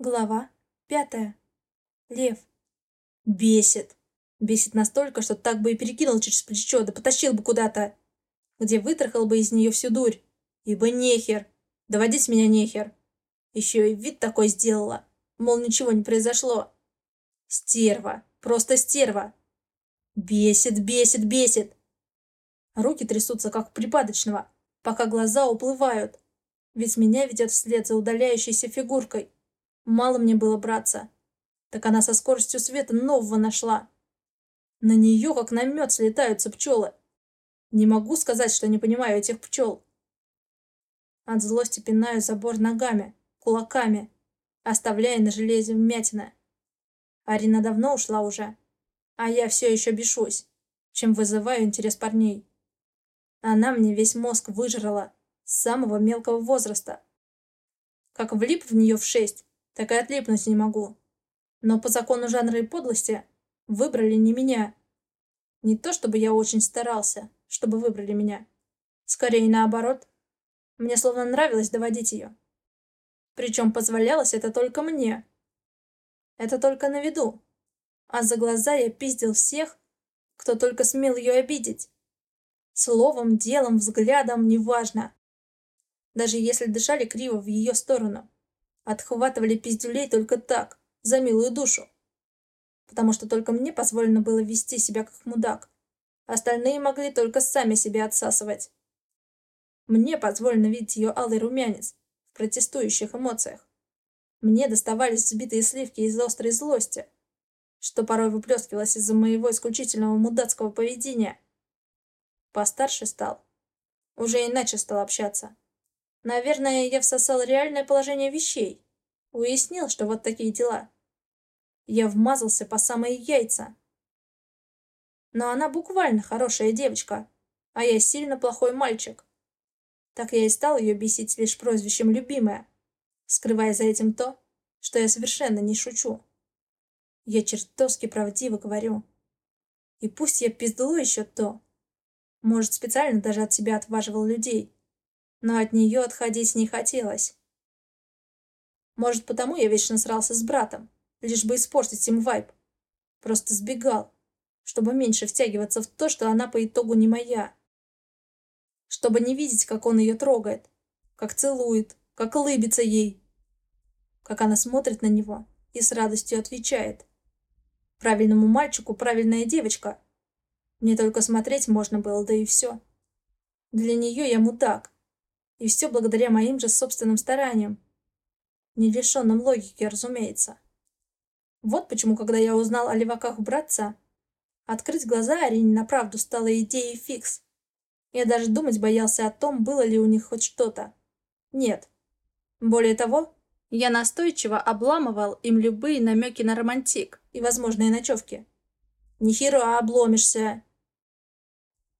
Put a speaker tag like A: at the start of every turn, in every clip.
A: Глава пятая. Лев. Бесит. Бесит настолько, что так бы и перекинул через плечо, да потащил бы куда-то, где вытрахал бы из нее всю дурь. Ибо нехер. Доводить меня нехер. Еще и вид такой сделала. Мол, ничего не произошло. Стерва. Просто стерва. Бесит, бесит, бесит. Руки трясутся, как у припадочного, пока глаза уплывают. Ведь меня ведет вслед за удаляющейся фигуркой. Мало мне было браться. Так она со скоростью света нового нашла. На нее, как на мед, слетаются пчелы. Не могу сказать, что не понимаю этих пчел. От злости пинаю забор ногами, кулаками, оставляя на железе вмятины. Арина давно ушла уже, а я все еще бешусь, чем вызываю интерес парней. Она мне весь мозг выжрала с самого мелкого возраста. Как влип в нее в шесть, так и отлипнуть не могу. Но по закону жанра и подлости выбрали не меня. Не то чтобы я очень старался, чтобы выбрали меня. Скорее наоборот. Мне словно нравилось доводить ее. Причем позволялось это только мне. Это только на виду. А за глаза я пиздил всех, кто только смел ее обидеть. Словом, делом, взглядом, неважно. Даже если дышали криво в ее сторону. Отхватывали пиздюлей только так, за милую душу. Потому что только мне позволено было вести себя как мудак. Остальные могли только сами себя отсасывать. Мне позволено видеть ее алый румянец в протестующих эмоциях. Мне доставались взбитые сливки из острой злости, что порой выплескивалось из-за моего исключительного мудацкого поведения. Постарше стал. Уже иначе стал общаться. Наверное, я всосал реальное положение вещей. Уяснил, что вот такие дела. Я вмазался по самые яйца. Но она буквально хорошая девочка, а я сильно плохой мальчик. Так я и стал ее бесить лишь прозвищем «любимая», скрывая за этим то, что я совершенно не шучу. Я чертовски правдиво говорю. И пусть я пизду еще то. Может, специально даже от себя отваживал людей, но от нее отходить не хотелось. Может, потому я вечно срался с братом, лишь бы испортить им вайб. Просто сбегал, чтобы меньше втягиваться в то, что она по итогу не моя. Чтобы не видеть, как он ее трогает, как целует, как улыбится ей, как она смотрит на него и с радостью отвечает. Правильному мальчику правильная девочка. Мне только смотреть можно было, да и все. Для нее я мудак, и все благодаря моим же собственным стараниям. Не лишенным логики, разумеется. Вот почему, когда я узнал о леваках братца, открыть глаза Арине на правду стала идеей фикс. Я даже думать боялся о том, было ли у них хоть что-то. Нет. Более того, я настойчиво обламывал им любые намеки на романтик и возможные ночевки. Ни хера обломишься.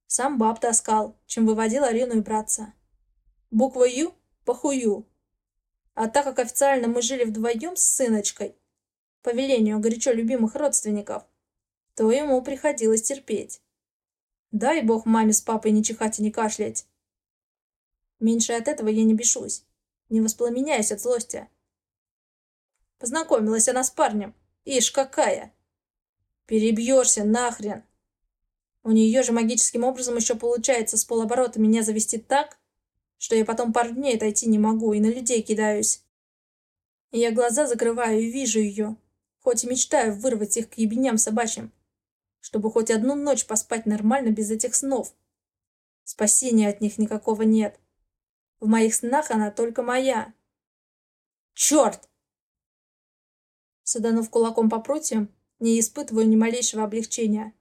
A: Сам баб таскал, чем выводил Арину и братца. Буква «Ю» по. А так как официально мы жили вдвоем с сыночкой, по велению горячо любимых родственников, то ему приходилось терпеть. Дай бог маме с папой не чихать и не кашлять. Меньше от этого я не бешусь, не воспламеняюсь от злости. Познакомилась она с парнем. Ишь, какая! Перебьешься нахрен. У нее же магическим образом еще получается с полоборота меня завести так, что я потом пару дней отойти не могу и на людей кидаюсь. Я глаза закрываю и вижу ее, хоть и мечтаю вырвать их к ебеням собачьим, чтобы хоть одну ночь поспать нормально без этих снов. Спасения от них никакого нет. В моих снах она только моя. Черт! Саданув кулаком по прутьям, не испытываю ни малейшего облегчения.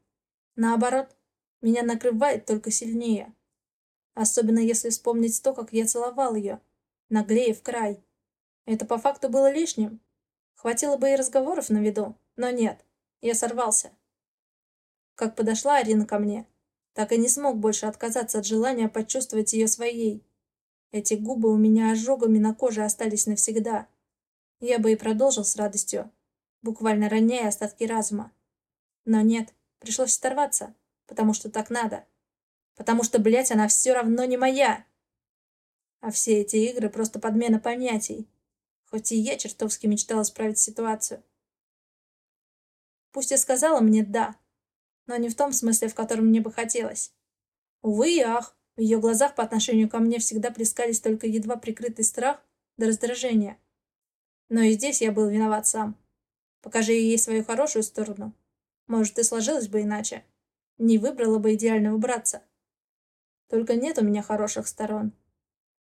A: Наоборот, меня накрывает только сильнее. Особенно если вспомнить то, как я целовал ее, наглее в край. Это по факту было лишним. Хватило бы и разговоров на виду, но нет, я сорвался. Как подошла Арина ко мне, так и не смог больше отказаться от желания почувствовать ее своей. Эти губы у меня ожогами на коже остались навсегда. Я бы и продолжил с радостью, буквально роняя остатки разума. Но нет, пришлось оторваться, потому что так надо. Потому что, блядь, она все равно не моя. А все эти игры просто подмена понятий. хоть и я чертовски мечтала исправить ситуацию. Пусть и сказала мне «да», но не в том смысле, в котором мне бы хотелось. Увы и ах, в ее глазах по отношению ко мне всегда плескались только едва прикрытый страх да раздражение. Но и здесь я был виноват сам. Покажи ей свою хорошую сторону. Может, и сложилось бы иначе. Не выбрала бы идеального братца. Только нет у меня хороших сторон.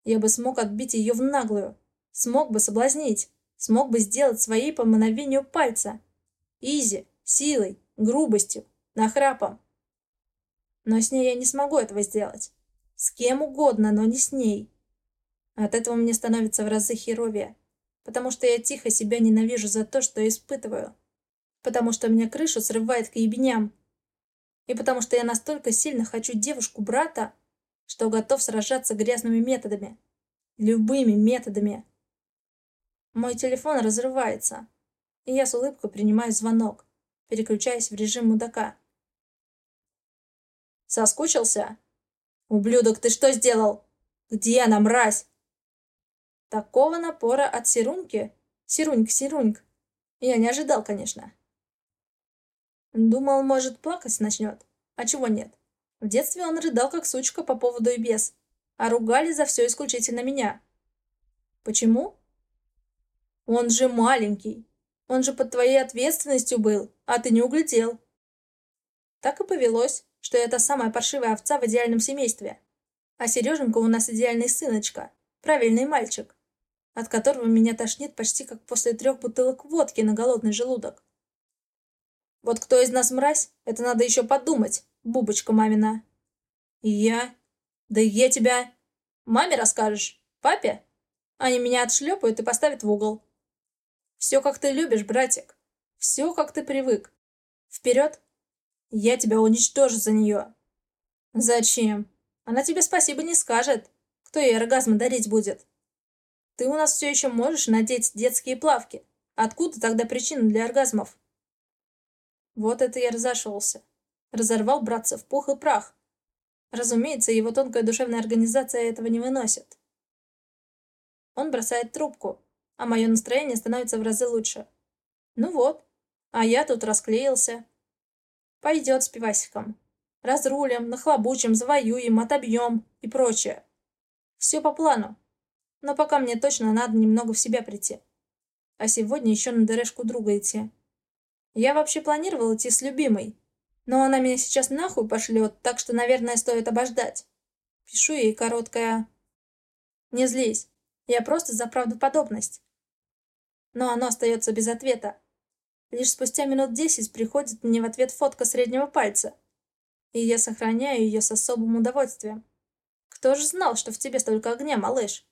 A: Я бы смог отбить ее в наглую. Смог бы соблазнить. Смог бы сделать своей по мановению пальца. Изи, силой, грубостью, нахрапом. Но с ней я не смогу этого сделать. С кем угодно, но не с ней. От этого мне становится в разы херовее. Потому что я тихо себя ненавижу за то, что испытываю. Потому что меня крышу срывает к ебеням. И потому что я настолько сильно хочу девушку-брата, что готов сражаться грязными методами. Любыми методами. Мой телефон разрывается, и я с улыбкой принимаю звонок, переключаясь в режим мудака. «Соскучился?» «Ублюдок, ты что сделал? Где она, мразь?» Такого напора от Сируньки, Сируньк-Сируньк, я не ожидал, конечно. Думал, может, плакать начнет, а чего нет. В детстве он рыдал, как сучка, по поводу и без, а ругали за все исключительно меня. Почему? Он же маленький, он же под твоей ответственностью был, а ты не углядел. Так и повелось что я та самая паршивая овца в идеальном семействе. А Сереженька у нас идеальный сыночка, правильный мальчик, от которого меня тошнит почти как после трех бутылок водки на голодный желудок. Вот кто из нас мразь, это надо еще подумать, бубочка мамина. Я? Да я тебя... Маме расскажешь? Папе? Они меня отшлепают и поставят в угол. Все, как ты любишь, братик. Все, как ты привык. Вперед я тебя уничтожу за нее. Зачем? Она тебе спасибо не скажет. Кто ей оргазмы дарить будет? Ты у нас все еще можешь надеть детские плавки. Откуда тогда причина для оргазмов? Вот это я разошелся. Разорвал братца в пух и прах. Разумеется, его тонкая душевная организация этого не выносит. Он бросает трубку, а мое настроение становится в разы лучше. Ну вот, а я тут расклеился. Пойдет с пивасиком. Разрулим, нахлобучим, завоюем, отобьем и прочее. Все по плану. Но пока мне точно надо немного в себя прийти. А сегодня еще на ДРшку друга идти. Я вообще планировал идти с любимой. Но она меня сейчас нахуй пошлет, так что, наверное, стоит обождать. Пишу ей короткое... Не злись. Я просто за правдоподобность. Но оно остается без ответа. Лишь спустя минут десять приходит мне в ответ фотка среднего пальца. И я сохраняю ее с особым удовольствием. Кто же знал, что в тебе столько огня, малыш?